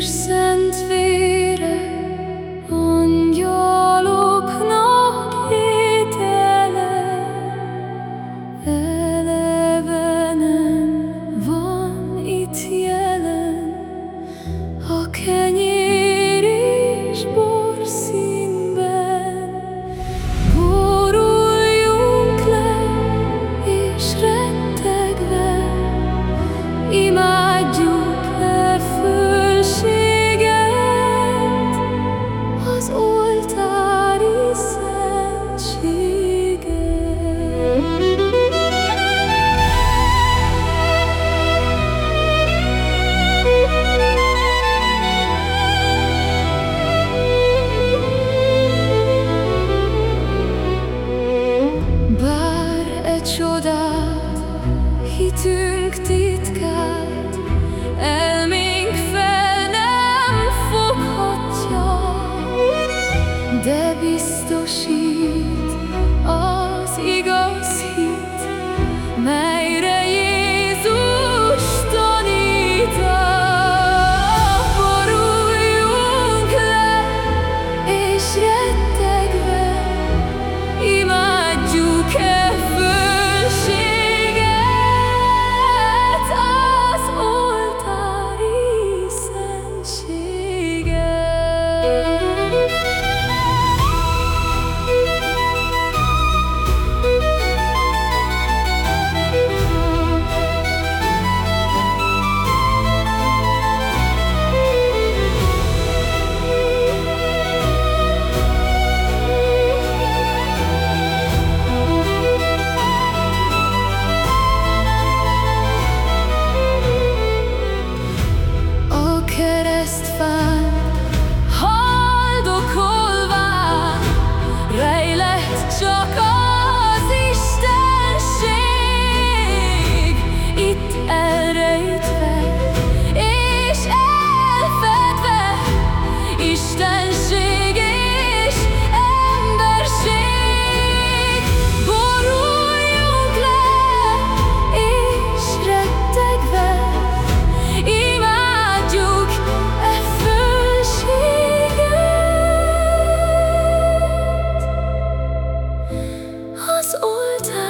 se hitünk titkát, elménk fel nem foghatja, de biztosít. or time.